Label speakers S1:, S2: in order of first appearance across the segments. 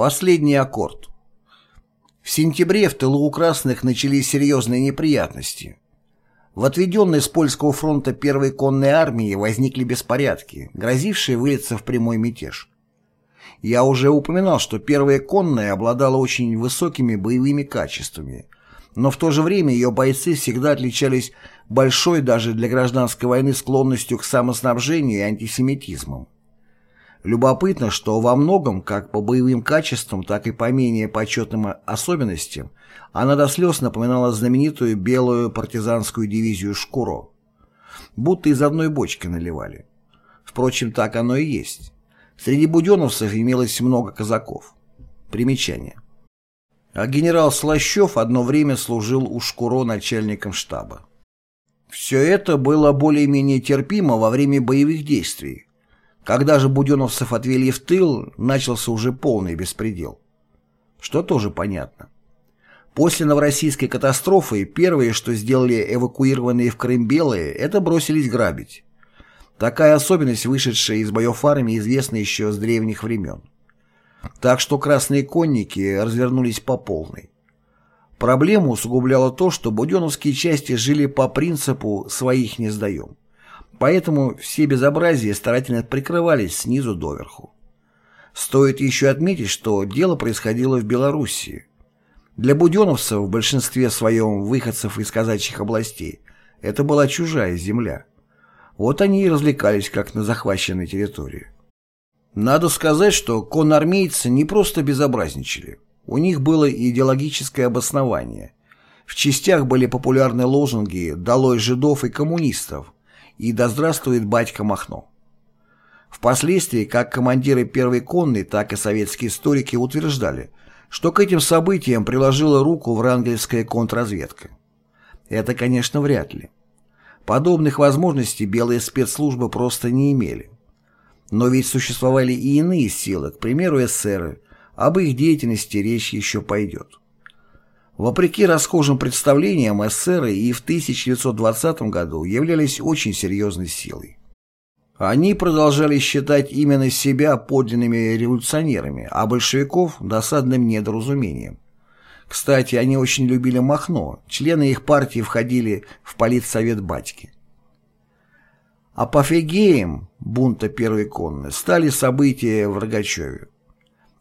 S1: Последний аккорд. В сентябре в тылу у красных начались серьезные неприятности. В отведенной с польского фронта первой конной армии возникли беспорядки, грозившие вылиться в прямой мятеж. Я уже упоминал, что первая конная обладала очень высокими боевыми качествами, но в то же время ее бойцы всегда отличались большой даже для гражданской войны склонностью к самоснабжению и антисемитизмом. Любопытно, что во многом, как по боевым качествам, так и по менее почетным особенностям, она до слез напоминала знаменитую белую партизанскую дивизию Шкуро. Будто из одной бочки наливали. Впрочем, так оно и есть. Среди буденовцев имелось много казаков. Примечание. А генерал Слащев одно время служил у Шкуро начальником штаба. Все это было более-менее терпимо во время боевых действий, когда же буденовцев отвели в тыл, начался уже полный беспредел. Что тоже понятно. После новороссийской катастрофы первые, что сделали эвакуированные в Крым белые, это бросились грабить. Такая особенность, вышедшая из боев армии, известна еще с древних времен. Так что красные конники развернулись по полной. Проблему усугубляло то, что буденовские части жили по принципу «своих не сдаем». Поэтому все безобразия старательно прикрывались снизу доверху. Стоит еще отметить, что дело происходило в Белоруссии. Для буденовцев, в большинстве своем выходцев из казачьих областей, это была чужая земля. Вот они и развлекались, как на захваченной территории. Надо сказать, что конармейцы не просто безобразничали. У них было идеологическое обоснование. В частях были популярны лозунги «Долой жидов и коммунистов», и «Да здравствует батька Махно». Впоследствии как командиры первой конной, так и советские историки утверждали, что к этим событиям приложила руку врангельская контрразведка. Это, конечно, вряд ли. Подобных возможностей белые спецслужбы просто не имели. Но ведь существовали и иные силы, к примеру, эсеры, об их деятельности речь еще пойдет. Вопреки расхожим представлениям, эсеры и в 1920 году являлись очень серьезной силой. Они продолжали считать именно себя подлинными революционерами, а большевиков – досадным недоразумением. Кстати, они очень любили Махно, члены их партии входили в политсовет батьки. Апофегеем бунта первой конны стали события в Рогачеве.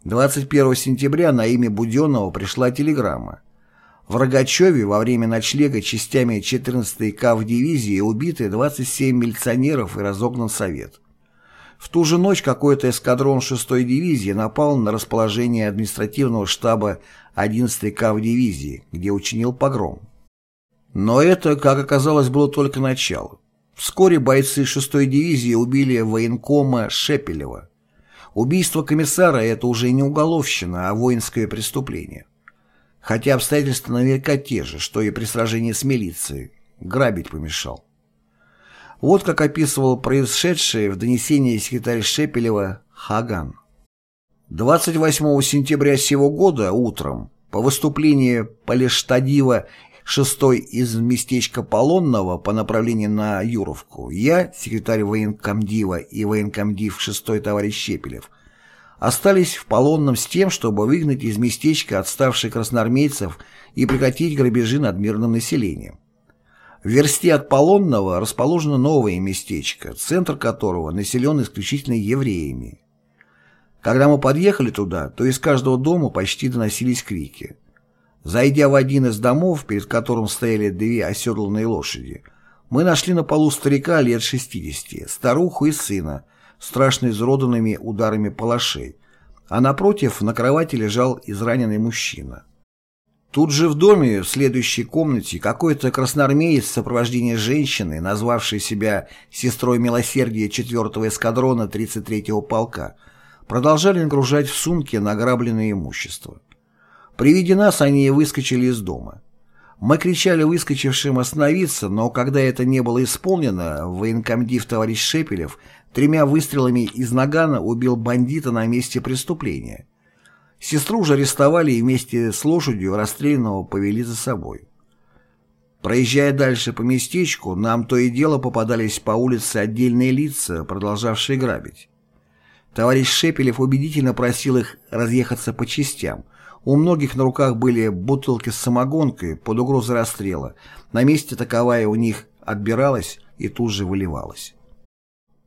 S1: 21 сентября на имя Буденного пришла телеграмма. В Рогачеве во время ночлега частями 14-й КАВ дивизии убиты 27 милиционеров и разогнан совет. В ту же ночь какой-то эскадрон 6-й дивизии напал на расположение административного штаба 11-й КАВ дивизии, где учинил погром. Но это, как оказалось, было только начало. Вскоре бойцы 6-й дивизии убили военкома Шепелева. Убийство комиссара – это уже не уголовщина, а воинское преступление. Хотя обстоятельства наверняка те же, что и при сражении с милицией. Грабить помешал. Вот как описывал происшедшее в донесении секретарь Шепелева Хаган. 28 сентября сего года утром по выступлении Полештадива 6 из местечка Полонного по направлению на Юровку я, секретарь военкомдива и военкомдив 6 товарищ Щепелев, остались в Полонном с тем, чтобы выгнать из местечка отставших красноармейцев и прекратить грабежи над мирным населением. В версте от Полонного расположено новое местечко, центр которого населен исключительно евреями. Когда мы подъехали туда, то из каждого дома почти доносились крики. Зайдя в один из домов, перед которым стояли две оседланные лошади, мы нашли на полу старика лет 60, старуху и сына, страшно изроданными ударами палашей, а напротив на кровати лежал израненный мужчина. Тут же в доме, в следующей комнате, какой-то красноармеец в сопровождении женщины, назвавшей себя сестрой милосердия 4-го эскадрона 33-го полка, продолжали нагружать в сумки награбленное имущество. При виде нас они выскочили из дома. Мы кричали выскочившим остановиться, но когда это не было исполнено, военкомдив товарищ Шепелев тремя выстрелами из нагана убил бандита на месте преступления. Сестру же арестовали и вместе с лошадью расстрелянного повели за собой. Проезжая дальше по местечку, нам то и дело попадались по улице отдельные лица, продолжавшие грабить. Товарищ Шепелев убедительно просил их разъехаться по частям. У многих на руках были бутылки с самогонкой под угрозой расстрела. На месте таковая у них отбиралась и тут же выливалась.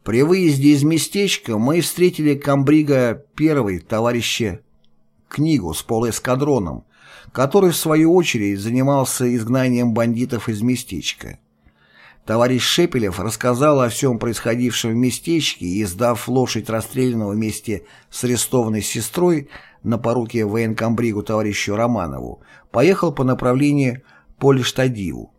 S1: При выезде из местечка мы встретили комбрига первой товарища книгу с полуэскадроном, который, в свою очередь, занимался изгнанием бандитов из местечка. Товарищ Шепелев рассказал о всем происходившем в местечке и, сдав лошадь расстрелянного вместе с арестованной сестрой на поруке военкомбригу товарищу Романову, поехал по направлению Полиштадиву.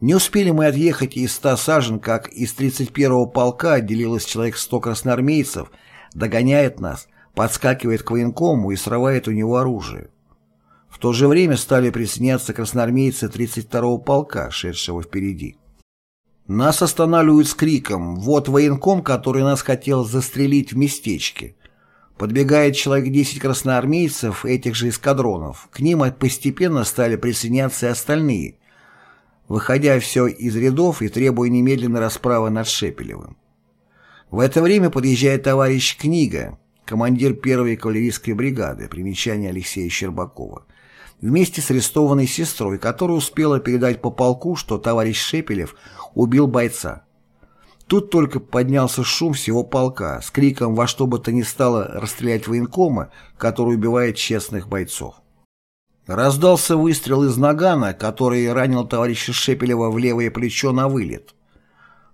S1: Не успели мы отъехать из ста сажен, как из 31-го полка отделилось человек 100 красноармейцев, догоняет нас, подскакивает к военкому и срывает у него оружие. В то же время стали присоединяться красноармейцы 32-го полка, шедшего впереди. Нас останавливают с криком «Вот военком, который нас хотел застрелить в местечке». Подбегает человек 10 красноармейцев этих же эскадронов. К ним постепенно стали присоединяться и остальные, выходя все из рядов и требуя немедленной расправы над Шепелевым. В это время подъезжает товарищ Книга, командир первой кавалерийской бригады, примечание Алексея Щербакова, вместе с арестованной сестрой, которая успела передать по полку, что товарищ Шепелев убил бойца. Тут только поднялся шум всего полка с криком во что бы то ни стало расстрелять военкома, который убивает честных бойцов. Раздался выстрел из нагана, который ранил товарища Шепелева в левое плечо на вылет.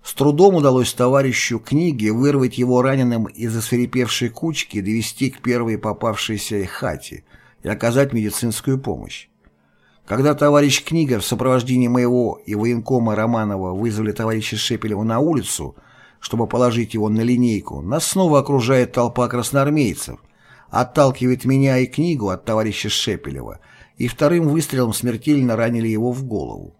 S1: С трудом удалось товарищу книги вырвать его раненым из осверепевшей кучки довести к первой попавшейся хате и оказать медицинскую помощь. Когда товарищ Книга в сопровождении моего и военкома Романова вызвали товарища Шепелева на улицу, чтобы положить его на линейку, нас снова окружает толпа красноармейцев, отталкивает меня и книгу от товарища Шепелева и вторым выстрелом смертельно ранили его в голову.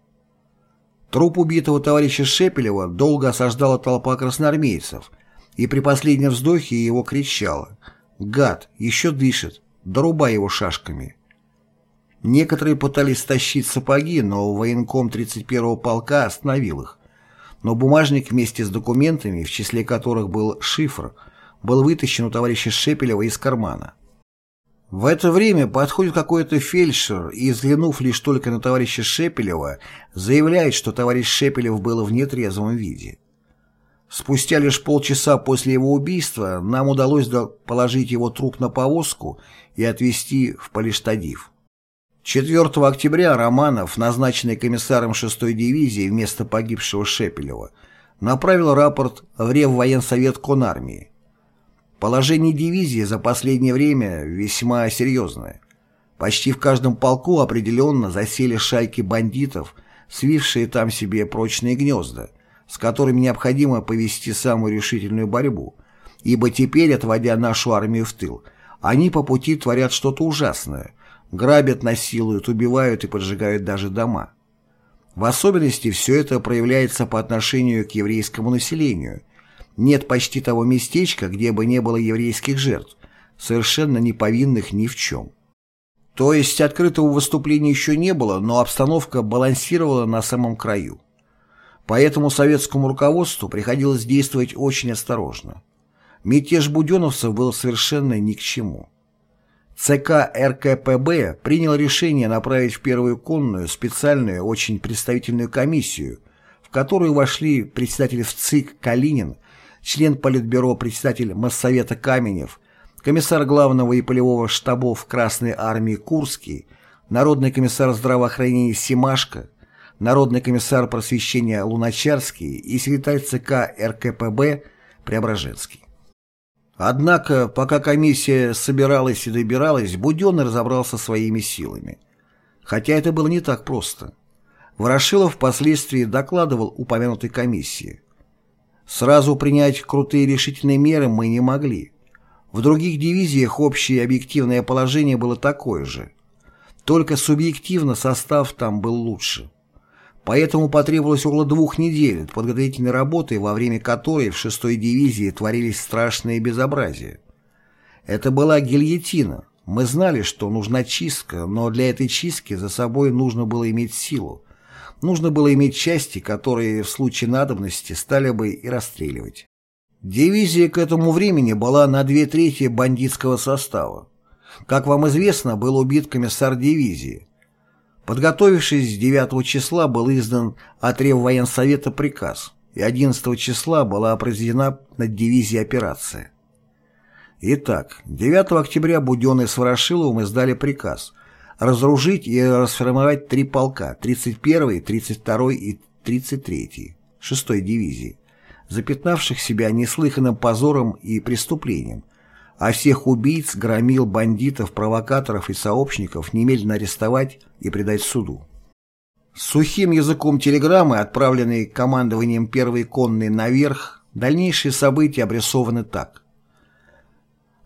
S1: Труп убитого товарища Шепелева долго осаждала толпа красноармейцев, и при последнем вздохе его кричала «Гад, еще дышит, дорубай его шашками». Некоторые пытались стащить сапоги, но военком 31-го полка остановил их. Но бумажник вместе с документами, в числе которых был шифр, был вытащен у товарища Шепелева из кармана. В это время подходит какой-то фельдшер и, взглянув лишь только на товарища Шепелева, заявляет, что товарищ Шепелев был в нетрезвом виде. Спустя лишь полчаса после его убийства нам удалось положить его труп на повозку и отвезти в Полиштадив. 4 октября Романов, назначенный комиссаром 6-й дивизии вместо погибшего Шепелева, направил рапорт в Реввоенсовет Конармии. Положение дивизии за последнее время весьма серьезное. Почти в каждом полку определенно засели шайки бандитов, свившие там себе прочные гнезда, с которыми необходимо повести самую решительную борьбу, ибо теперь, отводя нашу армию в тыл, они по пути творят что-то ужасное, грабят, насилуют, убивают и поджигают даже дома. В особенности все это проявляется по отношению к еврейскому населению – нет почти того местечка, где бы не было еврейских жертв, совершенно не повинных ни в чем. То есть открытого выступления еще не было, но обстановка балансировала на самом краю. Поэтому советскому руководству приходилось действовать очень осторожно. Мятеж буденовцев был совершенно ни к чему. ЦК РКПБ принял решение направить в первую конную специальную, очень представительную комиссию, в которую вошли председатель ВЦИК Калинин член Политбюро председатель Моссовета Каменев, комиссар главного и полевого штабов Красной Армии Курский, народный комиссар здравоохранения Симашко, народный комиссар просвещения Луначарский и секретарь ЦК РКПБ Преображенский. Однако, пока комиссия собиралась и добиралась, Буденный разобрался своими силами. Хотя это было не так просто. Ворошилов впоследствии докладывал упомянутой комиссии. Сразу принять крутые решительные меры мы не могли. В других дивизиях общее объективное положение было такое же. Только субъективно состав там был лучше. Поэтому потребовалось около двух недель подготовительной работы, во время которой в 6-й дивизии творились страшные безобразия. Это была гильотина. Мы знали, что нужна чистка, но для этой чистки за собой нужно было иметь силу, Нужно было иметь части, которые в случае надобности стали бы и расстреливать. Дивизия к этому времени была на две трети бандитского состава. Как вам известно, был убит комиссар дивизии. Подготовившись 9 числа, был издан от Реввоенсовета приказ, и 11 числа была произведена над дивизией операция. Итак, 9 октября Буденный с Ворошиловым издали приказ разоружить и расформировать три полка 31-й, 32-й и 33-й, 6-й дивизии, запятнавших себя неслыханным позором и преступлением, а всех убийц, громил, бандитов, провокаторов и сообщников немедленно арестовать и предать суду. Сухим языком телеграммы, отправленной командованием первой конной наверх, дальнейшие события обрисованы так.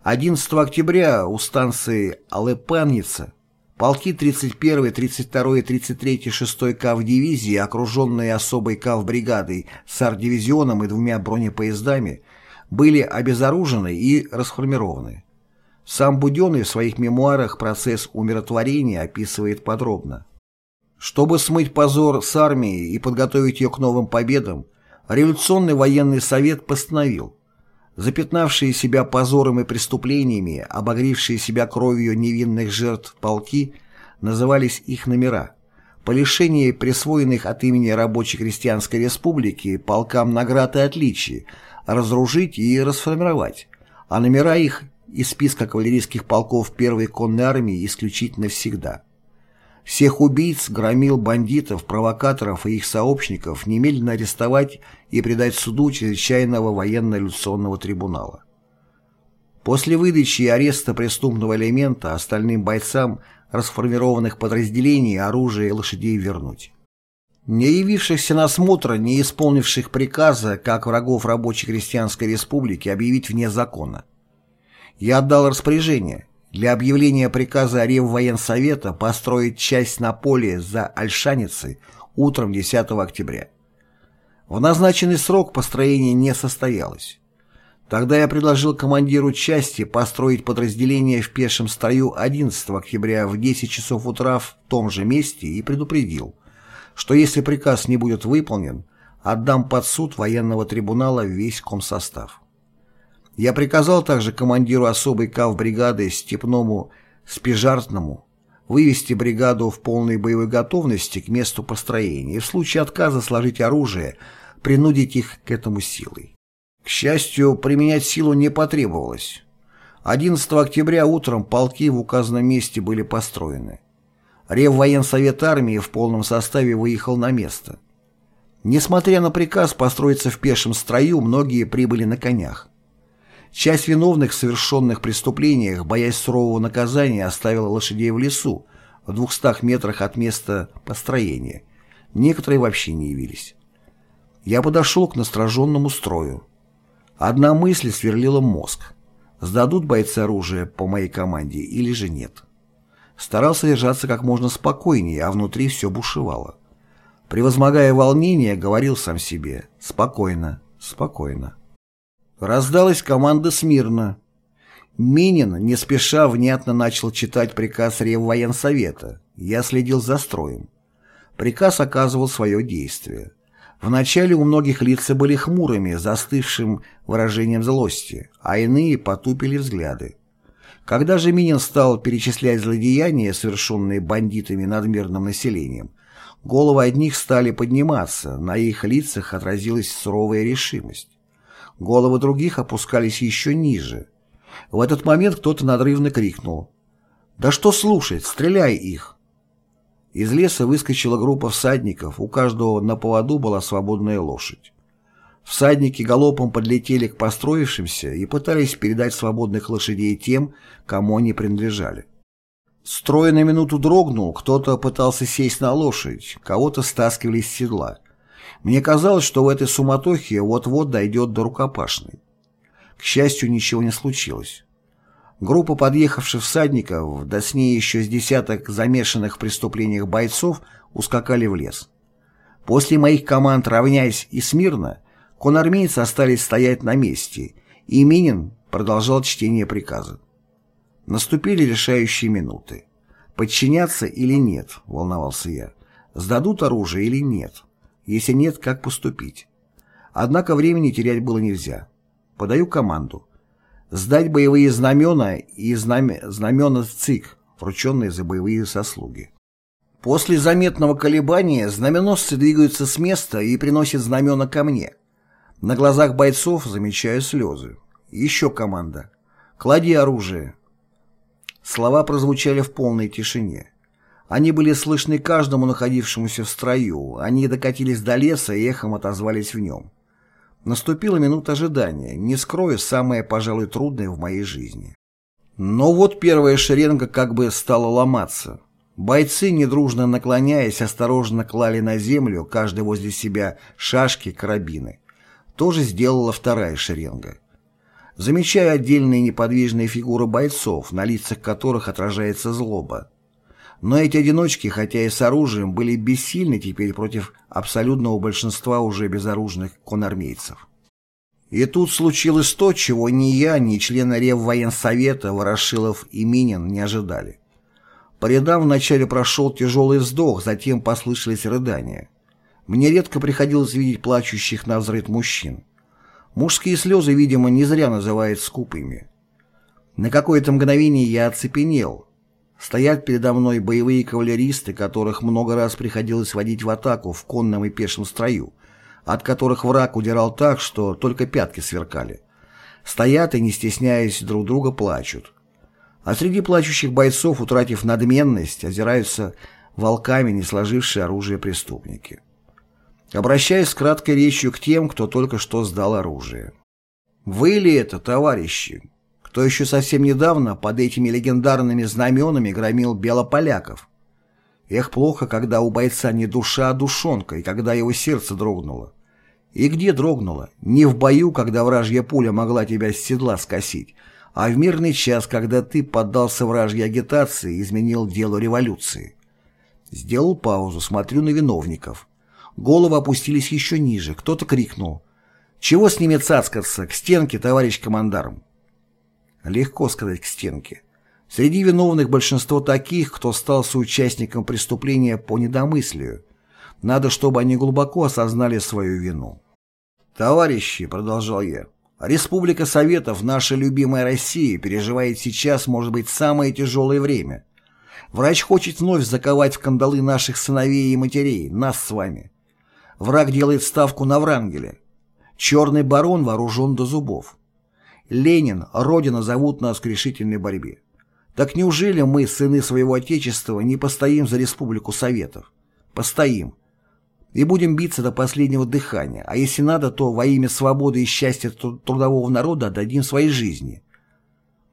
S1: 11 октября у станции Алепанница полки 31, 32, 33, 6 КАВ дивизии, окруженные особой КАВ бригадой с арт-дивизионом и двумя бронепоездами, были обезоружены и расформированы. Сам Буденный в своих мемуарах процесс умиротворения описывает подробно. Чтобы смыть позор с армией и подготовить ее к новым победам, Революционный военный совет постановил запятнавшие себя позором и преступлениями, обогревшие себя кровью невинных жертв полки, назывались их номера. По лишении присвоенных от имени Рабочей Крестьянской Республики полкам наград и отличий разоружить и расформировать, а номера их из списка кавалерийских полков первой конной армии исключить навсегда. Всех убийц, громил бандитов, провокаторов и их сообщников немедленно арестовать и предать суду чрезвычайного военно-революционного трибунала. После выдачи и ареста преступного элемента остальным бойцам расформированных подразделений оружие и лошадей вернуть. Не явившихся на смотр, не исполнивших приказа, как врагов Рабочей Крестьянской Республики, объявить вне закона. Я отдал распоряжение для объявления приказа Реввоенсовета построить часть на поле за Альшаницей утром 10 октября. В назначенный срок построение не состоялось. Тогда я предложил командиру части построить подразделение в пешем строю 11 октября в 10 часов утра в том же месте и предупредил, что если приказ не будет выполнен, отдам под суд военного трибунала весь комсостав. Я приказал также командиру особой кав-бригады Степному Спижартному вывести бригаду в полной боевой готовности к месту построения и в случае отказа сложить оружие, принудить их к этому силой. К счастью, применять силу не потребовалось. 11 октября утром полки в указанном месте были построены. Реввоенсовет армии в полном составе выехал на место. Несмотря на приказ построиться в пешем строю, многие прибыли на конях. Часть виновных в совершенных преступлениях, боясь сурового наказания, оставила лошадей в лесу, в двухстах метрах от места построения. Некоторые вообще не явились. Я подошел к настороженному строю. Одна мысль сверлила мозг. Сдадут бойцы оружие по моей команде или же нет? Старался держаться как можно спокойнее, а внутри все бушевало. Превозмогая волнение, говорил сам себе «Спокойно, спокойно». Раздалась команда смирно. Минин не спеша внятно начал читать приказ Реввоенсовета. Я следил за строем. Приказ оказывал свое действие. Вначале у многих лица были хмурыми, застывшим выражением злости, а иные потупили взгляды. Когда же Минин стал перечислять злодеяния, совершенные бандитами над мирным населением, головы одних стали подниматься, на их лицах отразилась суровая решимость. Головы других опускались еще ниже. В этот момент кто-то надрывно крикнул. «Да что слушать, стреляй их!» Из леса выскочила группа всадников, у каждого на поводу была свободная лошадь. Всадники галопом подлетели к построившимся и пытались передать свободных лошадей тем, кому они принадлежали. Строй на минуту дрогнул, кто-то пытался сесть на лошадь, кого-то стаскивали с седла. Мне казалось, что в этой суматохе вот-вот дойдет до рукопашной. К счастью, ничего не случилось. Группа подъехавших всадников, да с ней еще с десяток замешанных в преступлениях бойцов, ускакали в лес. После моих команд «равняйсь» и «смирно» конармейцы остались стоять на месте, и Минин продолжал чтение приказа. Наступили решающие минуты. Подчиняться или нет, волновался я. Сдадут оружие или нет. Если нет, как поступить? Однако времени терять было нельзя. Подаю команду. Сдать боевые знамена и знамя, знамена ЦИК, врученные за боевые заслуги. После заметного колебания знаменосцы двигаются с места и приносят знамена ко мне. На глазах бойцов замечаю слезы. Еще команда. «Клади оружие». Слова прозвучали в полной тишине. Они были слышны каждому находившемуся в строю, они докатились до леса и эхом отозвались в нем. Наступила минута ожидания, не скрою, самое, пожалуй, трудное в моей жизни. Но вот первая шеренга как бы стала ломаться. Бойцы, недружно наклоняясь, осторожно клали на землю, каждый возле себя, шашки, карабины. Тоже сделала вторая шеренга. Замечаю отдельные неподвижные фигуры бойцов, на лицах которых отражается злоба. Но эти одиночки, хотя и с оружием, были бессильны теперь против абсолютного большинства уже безоружных конармейцев. И тут случилось то, чего ни я, ни члены Реввоенсовета Ворошилов и Минин не ожидали. По рядам вначале прошел тяжелый вздох, затем послышались рыдания. Мне редко приходилось видеть плачущих на взрыв мужчин. Мужские слезы, видимо, не зря называют скупыми. На какое-то мгновение я оцепенел. Стоят передо мной боевые кавалеристы, которых много раз приходилось водить в атаку в конном и пешем строю, от которых враг удирал так, что только пятки сверкали. Стоят и, не стесняясь друг друга, плачут. А среди плачущих бойцов, утратив надменность, озираются волками не сложившие оружие преступники обращаясь краткой речью к тем, кто только что сдал оружие. «Вы ли это, товарищи, кто еще совсем недавно под этими легендарными знаменами громил белополяков? Эх, плохо, когда у бойца не душа, а душонка, и когда его сердце дрогнуло. И где дрогнуло? Не в бою, когда вражья пуля могла тебя с седла скосить, а в мирный час, когда ты поддался вражьей агитации и изменил делу революции. Сделал паузу, смотрю на виновников. Головы опустились еще ниже. Кто-то крикнул. «Чего с ними цацкаться? К стенке, товарищ командарм!» Легко сказать «к стенке». Среди виновных большинство таких, кто стал соучастником преступления по недомыслию. Надо, чтобы они глубоко осознали свою вину. «Товарищи», — продолжал я, — «Республика Советов, наша любимая Россия, переживает сейчас, может быть, самое тяжелое время. Врач хочет вновь заковать в кандалы наших сыновей и матерей, нас с вами. Враг делает ставку на Врангеля. Черный барон вооружен до зубов. Ленин, Родина зовут нас к решительной борьбе. Так неужели мы, сыны своего Отечества, не постоим за Республику Советов? Постоим. И будем биться до последнего дыхания, а если надо, то во имя свободы и счастья трудового народа отдадим свои жизни.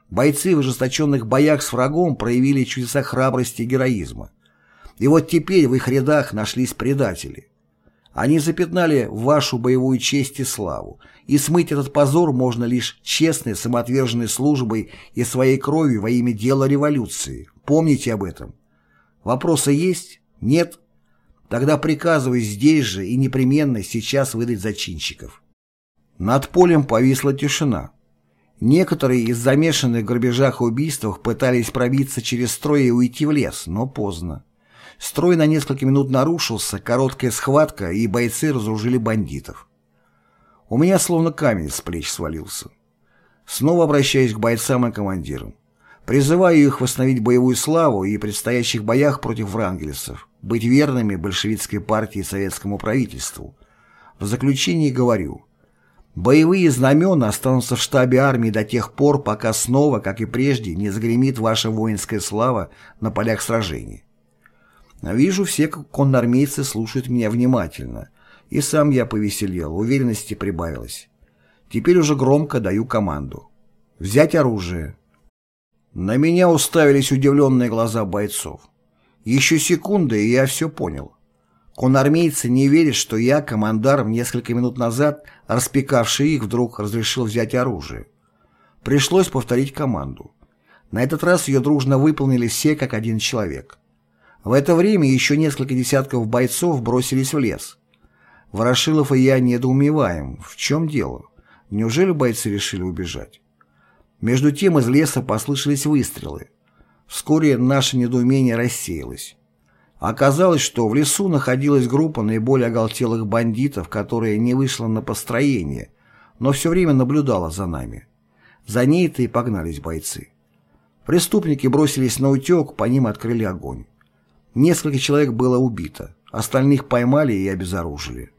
S1: Бойцы в ожесточенных боях с врагом проявили чудеса храбрости и героизма. И вот теперь в их рядах нашлись предатели. Они запятнали вашу боевую честь и славу, и смыть этот позор можно лишь честной, самоотверженной службой и своей кровью во имя дела революции. Помните об этом. Вопросы есть? Нет? Тогда приказываю здесь же и непременно сейчас выдать зачинщиков. Над полем повисла тишина. Некоторые из замешанных в грабежах и убийствах пытались пробиться через строй и уйти в лес, но поздно. Строй на несколько минут нарушился, короткая схватка, и бойцы разоружили бандитов. У меня словно камень с плеч свалился. Снова обращаюсь к бойцам и командирам. Призываю их восстановить боевую славу и предстоящих боях против врангелевцев, быть верными большевистской партии и советскому правительству. В заключении говорю, боевые знамена останутся в штабе армии до тех пор, пока снова, как и прежде, не загремит ваша воинская слава на полях сражений. Вижу, все коннормейцы слушают меня внимательно. И сам я повеселел, уверенности прибавилось. Теперь уже громко даю команду. Взять оружие. На меня уставились удивленные глаза бойцов. Еще секунды, и я все понял. Конармейцы не верят, что я, командарм, несколько минут назад, распекавший их, вдруг разрешил взять оружие. Пришлось повторить команду. На этот раз ее дружно выполнили все как один человек. В это время еще несколько десятков бойцов бросились в лес. Ворошилов и я недоумеваем. В чем дело? Неужели бойцы решили убежать? Между тем из леса послышались выстрелы. Вскоре наше недоумение рассеялось. Оказалось, что в лесу находилась группа наиболее оголтелых бандитов, которая не вышла на построение, но все время наблюдала за нами. За ней-то и погнались бойцы. Преступники бросились на утек, по ним открыли огонь. Несколько человек было убито, остальных поймали и обезоружили.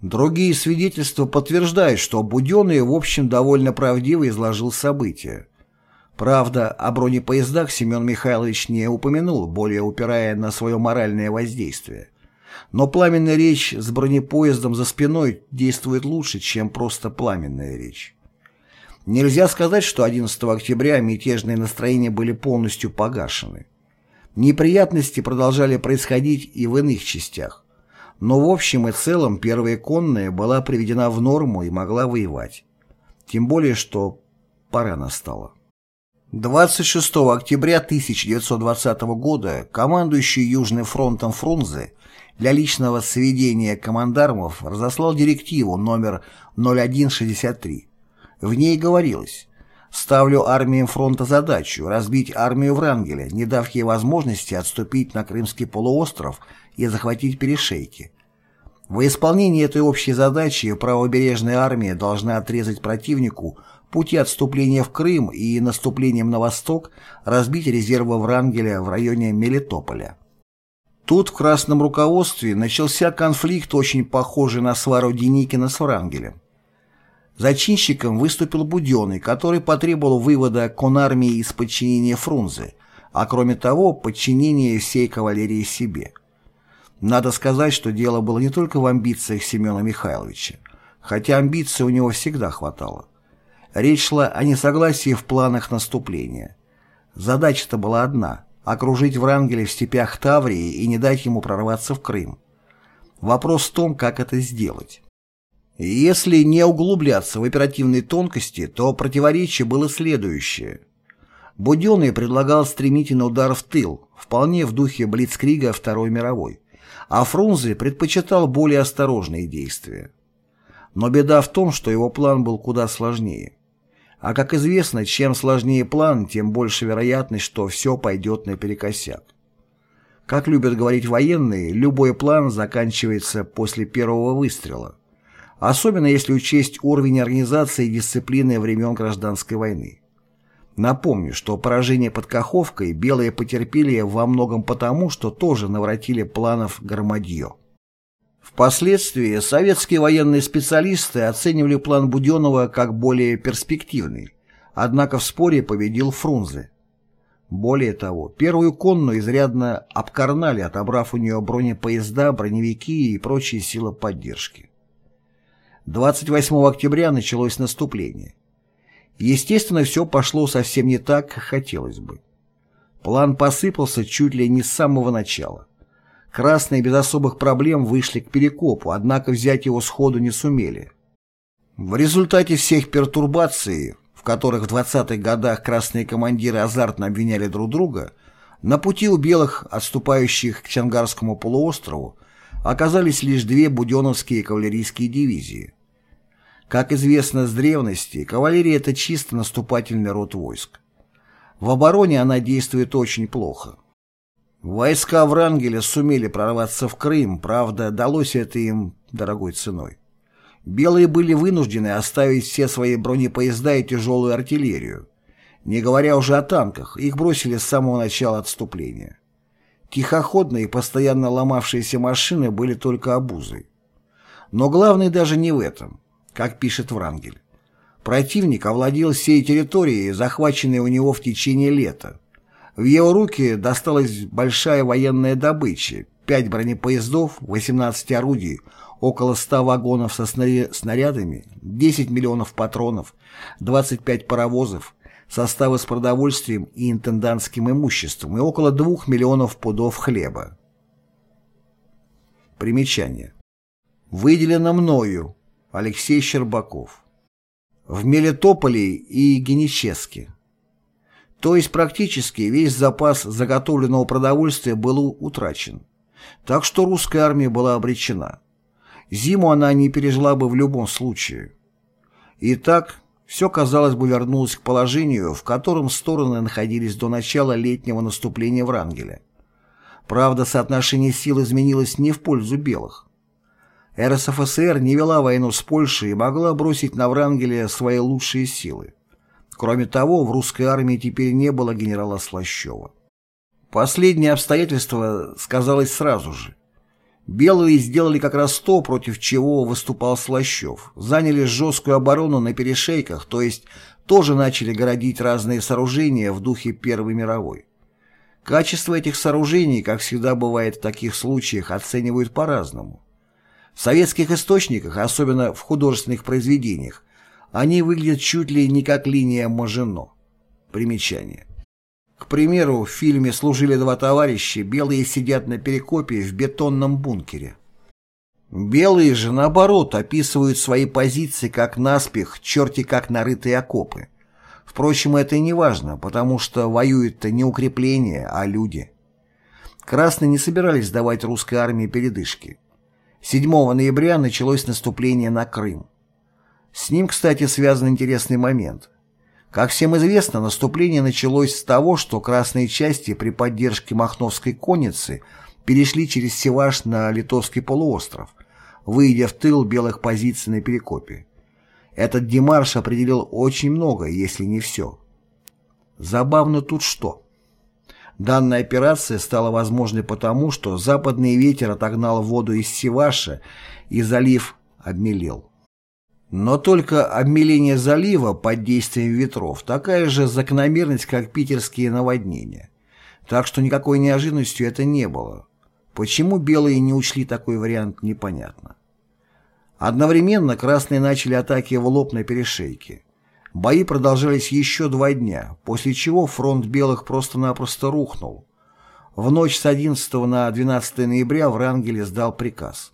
S1: Другие свидетельства подтверждают, что Буденный в общем довольно правдиво изложил события. Правда, о бронепоездах Семен Михайлович не упомянул, более упирая на свое моральное воздействие. Но пламенная речь с бронепоездом за спиной действует лучше, чем просто пламенная речь. Нельзя сказать, что 11 октября мятежные настроения были полностью погашены. Неприятности продолжали происходить и в иных частях. Но в общем и целом первая конная была приведена в норму и могла воевать. Тем более, что пора настала. 26 октября 1920 года командующий Южным фронтом Фрунзе для личного сведения командармов разослал директиву номер 0163. В ней говорилось «Ставлю армиям фронта задачу разбить армию Врангеля, не дав ей возможности отступить на Крымский полуостров и захватить перешейки. Во исполнении этой общей задачи правобережная армия должна отрезать противнику пути отступления в Крым и наступлением на восток разбить резервы Врангеля в районе Мелитополя. Тут в красном руководстве начался конфликт, очень похожий на свару Деникина с Врангелем. Зачинщиком выступил Буденный, который потребовал вывода конармии из подчинения Фрунзе, а кроме того, подчинения всей кавалерии себе. Надо сказать, что дело было не только в амбициях Семена Михайловича, хотя амбиций у него всегда хватало. Речь шла о несогласии в планах наступления. Задача-то была одна – окружить Врангеля в степях Таврии и не дать ему прорваться в Крым. Вопрос в том, как это сделать. Если не углубляться в оперативные тонкости, то противоречие было следующее. Буденный предлагал стремительный удар в тыл, вполне в духе Блицкрига Второй мировой, а Фрунзе предпочитал более осторожные действия. Но беда в том, что его план был куда сложнее. А как известно, чем сложнее план, тем больше вероятность, что все пойдет наперекосяк. Как любят говорить военные, любой план заканчивается после первого выстрела. Особенно если учесть уровень организации и дисциплины времен Гражданской войны. Напомню, что поражение под Каховкой белые потерпели во многом потому, что тоже наворотили планов Громадье. Впоследствии советские военные специалисты оценивали план Буденного как более перспективный, однако в споре победил Фрунзе. Более того, первую конную изрядно обкарнали, отобрав у нее бронепоезда, броневики и прочие силы поддержки. 28 октября началось наступление. Естественно, все пошло совсем не так, как хотелось бы. План посыпался чуть ли не с самого начала. Красные без особых проблем вышли к Перекопу, однако взять его сходу не сумели. В результате всех пертурбаций, в которых в 20-х годах красные командиры азартно обвиняли друг друга, на пути у белых, отступающих к Чангарскому полуострову, оказались лишь две буденовские кавалерийские дивизии. Как известно с древности, кавалерия – это чисто наступательный род войск. В обороне она действует очень плохо. Войска Врангеля сумели прорваться в Крым, правда, далось это им дорогой ценой. Белые были вынуждены оставить все свои бронепоезда и тяжелую артиллерию. Не говоря уже о танках, их бросили с самого начала отступления. Тихоходные, постоянно ломавшиеся машины были только обузой. Но главное даже не в этом, как пишет Врангель. Противник овладел всей территорией, захваченной у него в течение лета. В его руки досталась большая военная добыча, 5 бронепоездов, 18 орудий, около 100 вагонов со снарядами, 10 миллионов патронов, 25 паровозов, составы с продовольствием и интендантским имуществом и около 2 миллионов пудов хлеба. Примечание. Выделено мною Алексей Щербаков. В Мелитополе и Геническе. То есть практически весь запас заготовленного продовольствия был утрачен. Так что русская армия была обречена. Зиму она не пережила бы в любом случае. Итак, все, казалось бы, вернулось к положению, в котором стороны находились до начала летнего наступления Врангеля. Правда, соотношение сил изменилось не в пользу белых. РСФСР не вела войну с Польшей и могла бросить на Врангеля свои лучшие силы. Кроме того, в русской армии теперь не было генерала Слащева. Последнее обстоятельство сказалось сразу же. Белые сделали как раз то, против чего выступал Слащев. Заняли жесткую оборону на перешейках, то есть тоже начали городить разные сооружения в духе Первой мировой. Качество этих сооружений, как всегда бывает в таких случаях, оценивают по-разному. В советских источниках, особенно в художественных произведениях, они выглядят чуть ли не как линия Мажино. Примечание. К примеру, в фильме «Служили два товарища» белые сидят на перекопе в бетонном бункере. Белые же, наоборот, описывают свои позиции как наспех, черти как нарытые окопы. Впрочем, это не важно, потому что воюют-то не укрепления, а люди. Красные не собирались давать русской армии передышки. 7 ноября началось наступление на Крым. С ним, кстати, связан интересный момент. Как всем известно, наступление началось с того, что красные части при поддержке Махновской конницы перешли через Севаш на Литовский полуостров, выйдя в тыл белых позиций на Перекопе. Этот демарш определил очень много, если не все. Забавно тут что? Данная операция стала возможной потому, что западный ветер отогнал воду из Севаша и залив обмелел. Но только обмеление залива под действием ветров такая же закономерность, как питерские наводнения. Так что никакой неожиданностью это не было. Почему белые не учли такой вариант, непонятно. Одновременно красные начали атаки в лоб на перешейке. Бои продолжались еще два дня, после чего фронт белых просто-напросто рухнул. В ночь с 11 на 12 ноября Врангель сдал приказ.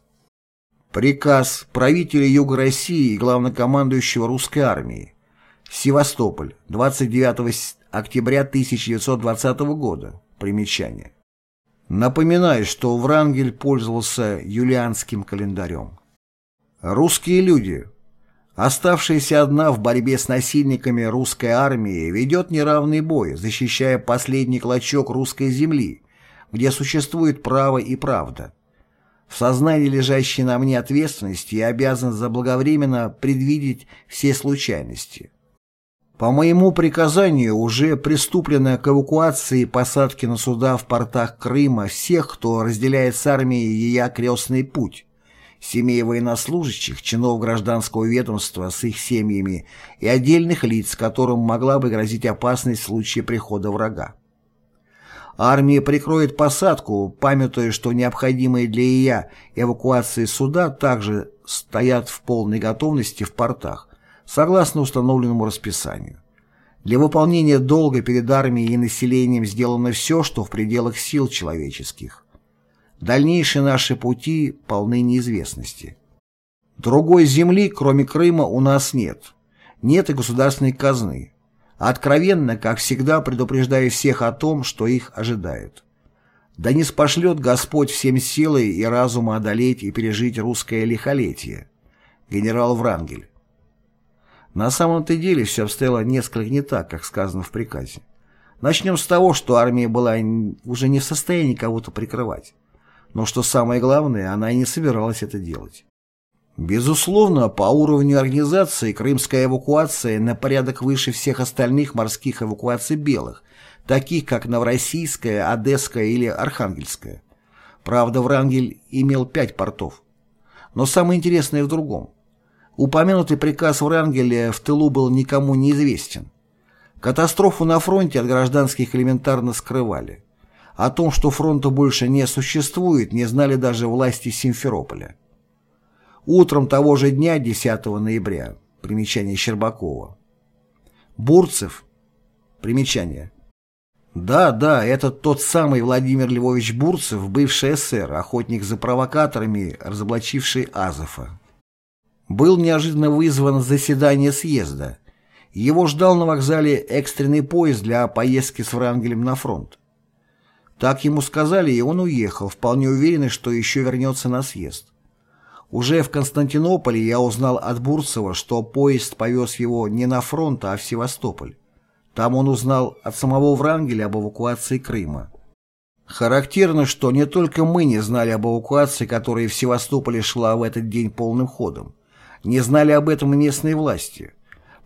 S1: Приказ правителя Юга России и главнокомандующего русской армии. Севастополь, 29 октября 1920 года. Примечание. Напоминаю, что Врангель пользовался юлианским календарем. Русские люди. Оставшаяся одна в борьбе с насильниками русская армия ведет неравный бой, защищая последний клочок русской земли, где существует право и правда. В сознании лежащей на мне ответственности я обязан заблаговременно предвидеть все случайности. По моему приказанию уже приступлено к эвакуации и посадке на суда в портах Крыма всех, кто разделяет с армией ее крестный путь, семей военнослужащих, чинов гражданского ведомства с их семьями и отдельных лиц, которым могла бы грозить опасность в случае прихода врага. Армия прикроет посадку, памятуя, что необходимые для ИЯ эвакуации суда также стоят в полной готовности в портах, согласно установленному расписанию. Для выполнения долга перед армией и населением сделано все, что в пределах сил человеческих. Дальнейшие наши пути полны неизвестности. Другой земли, кроме Крыма, у нас нет. Нет и государственной казны откровенно, как всегда, предупреждая всех о том, что их ожидает. Да не спошлет Господь всем силой и разума одолеть и пережить русское лихолетие. Генерал Врангель. На самом-то деле все обстояло несколько не так, как сказано в приказе. Начнем с того, что армия была уже не в состоянии кого-то прикрывать. Но что самое главное, она и не собиралась это делать. Безусловно, по уровню организации крымская эвакуация на порядок выше всех остальных морских эвакуаций белых, таких как Новороссийская, Одесская или Архангельская. Правда, Врангель имел пять портов. Но самое интересное в другом. Упомянутый приказ Врангеля в тылу был никому неизвестен. Катастрофу на фронте от гражданских элементарно скрывали. О том, что фронта больше не существует, не знали даже власти Симферополя. Утром того же дня, 10 ноября, примечание Щербакова. Бурцев, примечание. Да, да, это тот самый Владимир Львович Бурцев, бывший эсер, охотник за провокаторами, разоблачивший Азова. Был неожиданно вызван заседание съезда. Его ждал на вокзале экстренный поезд для поездки с Врангелем на фронт. Так ему сказали, и он уехал, вполне уверенный, что еще вернется на съезд. Уже в Константинополе я узнал от Бурцева, что поезд повез его не на фронт, а в Севастополь. Там он узнал от самого Врангеля об эвакуации Крыма. Характерно, что не только мы не знали об эвакуации, которая в Севастополе шла в этот день полным ходом. Не знали об этом и местные власти.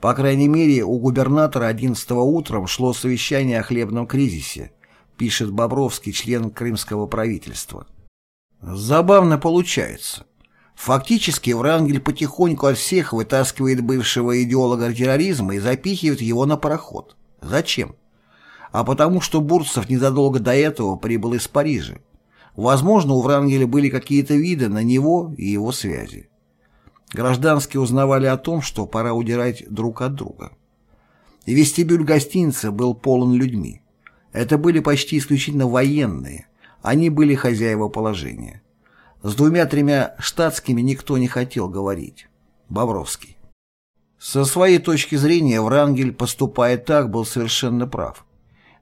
S1: По крайней мере, у губернатора 11 утром шло совещание о хлебном кризисе, пишет Бобровский, член крымского правительства. Забавно получается. Фактически Врангель потихоньку от всех вытаскивает бывшего идеолога терроризма и запихивает его на пароход. Зачем? А потому что Бурцев незадолго до этого прибыл из Парижа. Возможно, у Врангеля были какие-то виды на него и его связи. Гражданские узнавали о том, что пора удирать друг от друга. И вестибюль гостиницы был полон людьми. Это были почти исключительно военные, они были хозяева положения. С двумя-тремя штатскими никто не хотел говорить. Бобровский. Со своей точки зрения Врангель, поступая так, был совершенно прав.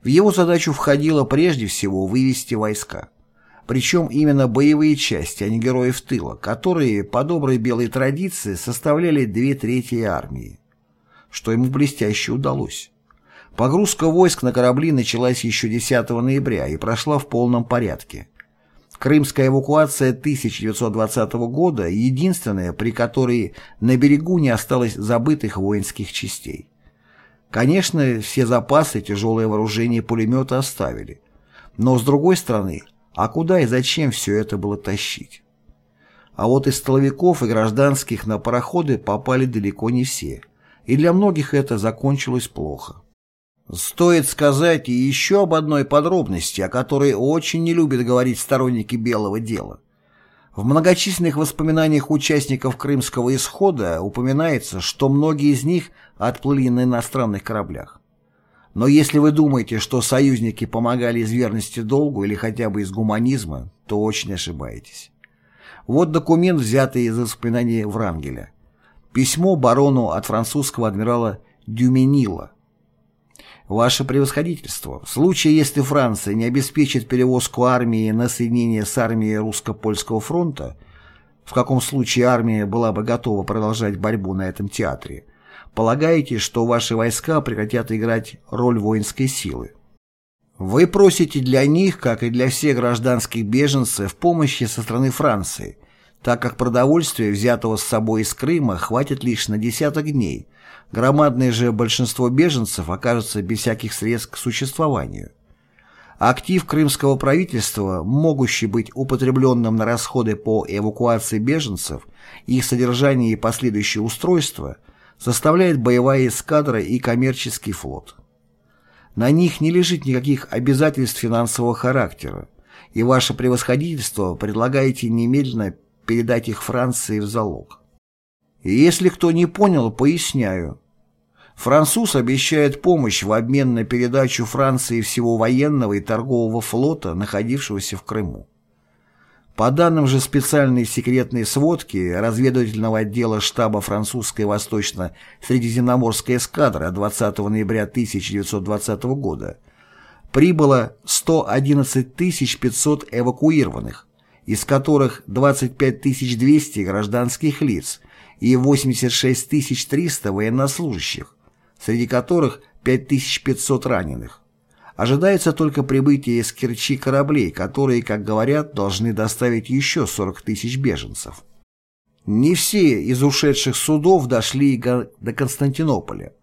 S1: В его задачу входило прежде всего вывести войска. Причем именно боевые части, а не героев тыла, которые, по доброй белой традиции, составляли две трети армии. Что ему блестяще удалось. Погрузка войск на корабли началась еще 10 ноября и прошла в полном порядке. Крымская эвакуация 1920 года – единственная, при которой на берегу не осталось забытых воинских частей. Конечно, все запасы, тяжелое вооружение пулемета оставили. Но, с другой стороны, а куда и зачем все это было тащить? А вот из столовиков и гражданских на пароходы попали далеко не все, и для многих это закончилось плохо. Стоит сказать и еще об одной подробности, о которой очень не любят говорить сторонники белого дела. В многочисленных воспоминаниях участников Крымского исхода упоминается, что многие из них отплыли на иностранных кораблях. Но если вы думаете, что союзники помогали из верности долгу или хотя бы из гуманизма, то очень ошибаетесь. Вот документ, взятый из воспоминаний Врангеля. Письмо барону от французского адмирала Дюменила, Ваше превосходительство, в случае, если Франция не обеспечит перевозку армии на соединение с армией русско-польского фронта, в каком случае армия была бы готова продолжать борьбу на этом театре, полагаете, что ваши войска прекратят играть роль воинской силы? Вы просите для них, как и для всех гражданских беженцев, помощи со стороны Франции, так как продовольствия, взятого с собой из Крыма, хватит лишь на десяток дней – Громадное же большинство беженцев окажется без всяких средств к существованию. Актив крымского правительства, могущий быть употребленным на расходы по эвакуации беженцев, их содержание и последующее устройство, составляет боевая эскадра и коммерческий флот. На них не лежит никаких обязательств финансового характера, и ваше превосходительство предлагаете немедленно передать их Франции в залог. Если кто не понял, поясняю. Француз обещает помощь в обмен на передачу Франции всего военного и торгового флота, находившегося в Крыму. По данным же специальной секретной сводки разведывательного отдела штаба французской восточно-средиземноморской эскадры 20 ноября 1920 года, прибыло 111 500 эвакуированных, из которых 25 200 гражданских лиц и 86 300 военнослужащих, среди которых 5500 раненых. Ожидается только прибытие из Керчи кораблей, которые, как говорят, должны доставить еще 40 тысяч беженцев. Не все из ушедших судов дошли до Константинополя.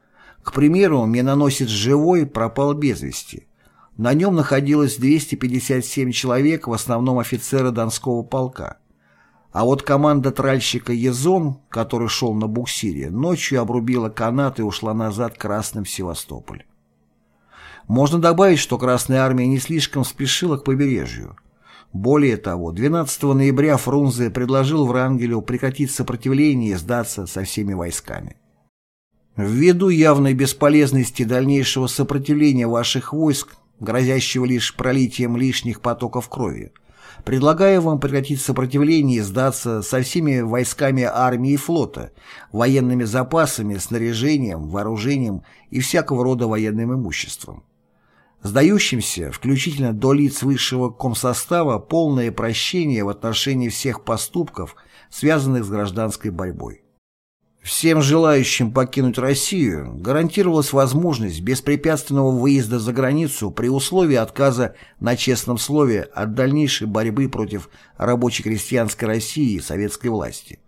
S1: К примеру, миноносец «Живой» пропал без вести. На нем находилось 257 человек, в основном офицеры Донского полка. А вот команда тральщика Езон, который шел на буксире, ночью обрубила канат и ушла назад красным в Севастополь. Можно добавить, что Красная Армия не слишком спешила к побережью. Более того, 12 ноября Фрунзе предложил Врангелю прекратить сопротивление и сдаться со всеми войсками. Ввиду явной бесполезности дальнейшего сопротивления ваших войск, грозящего лишь пролитием лишних потоков крови, Предлагаю вам прекратить сопротивление и сдаться со всеми войсками армии и флота, военными запасами, снаряжением, вооружением и всякого рода военным имуществом. Сдающимся, включительно до лиц высшего комсостава, полное прощение в отношении всех поступков, связанных с гражданской борьбой. Всем желающим покинуть Россию гарантировалась возможность беспрепятственного выезда за границу при условии отказа на честном слове от дальнейшей борьбы против рабоче-крестьянской России и советской власти,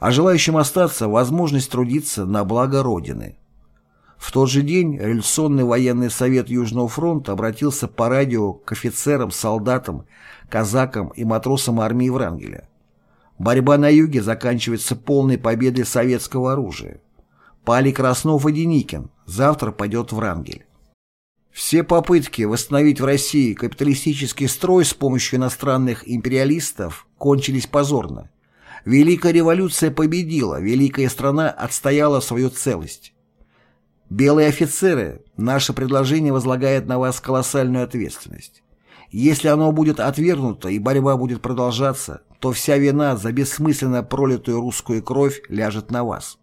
S1: а желающим остаться возможность трудиться на благо Родины. В тот же день Революционный военный совет Южного фронта обратился по радио к офицерам, солдатам, казакам и матросам армии Врангеля. Борьба на юге заканчивается полной победой советского оружия. Пали Краснов и Деникин, завтра пойдет Врангель. Все попытки восстановить в России капиталистический строй с помощью иностранных империалистов кончились позорно. Великая революция победила, великая страна отстояла свою целость. Белые офицеры, наше предложение возлагает на вас колоссальную ответственность. Если оно будет отвергнуто и борьба будет продолжаться, то вся вина за бессмысленно пролитую русскую кровь ляжет на вас.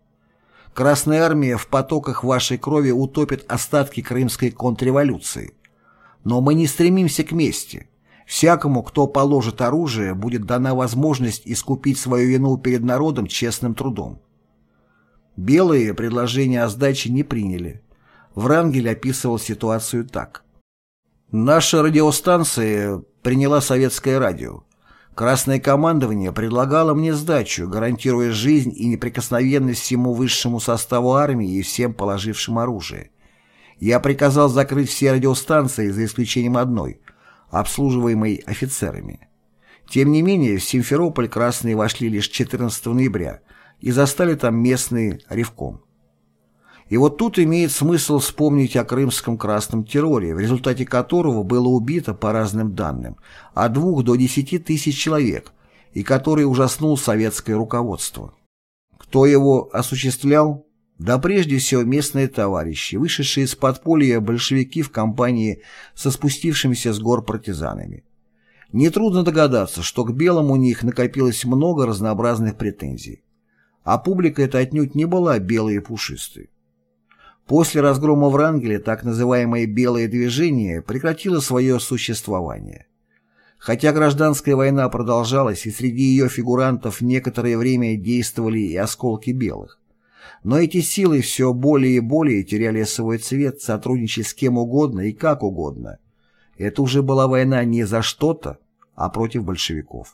S1: Красная армия в потоках вашей крови утопит остатки крымской контрреволюции. Но мы не стремимся к мести. Всякому, кто положит оружие, будет дана возможность искупить свою вину перед народом честным трудом. Белые предложения о сдаче не приняли. Врангель описывал ситуацию так. Наша радиостанция приняла советское радио. Красное командование предлагало мне сдачу, гарантируя жизнь и неприкосновенность всему высшему составу армии и всем положившим оружие. Я приказал закрыть все радиостанции за исключением одной, обслуживаемой офицерами. Тем не менее, в Симферополь красные вошли лишь 14 ноября и застали там местный ревком. И вот тут имеет смысл вспомнить о крымском красном терроре, в результате которого было убито, по разным данным, от двух до десяти тысяч человек, и который ужаснул советское руководство. Кто его осуществлял? Да прежде всего местные товарищи, вышедшие из подполья большевики в компании со спустившимися с гор партизанами. Нетрудно догадаться, что к белым у них накопилось много разнообразных претензий. А публика эта отнюдь не была белой и пушистой. После разгрома Врангеля так называемое «белое движение» прекратило свое существование. Хотя гражданская война продолжалась, и среди ее фигурантов некоторое время действовали и осколки белых. Но эти силы все более и более теряли свой цвет, сотрудничая с кем угодно и как угодно. Это уже была война не за что-то, а против большевиков.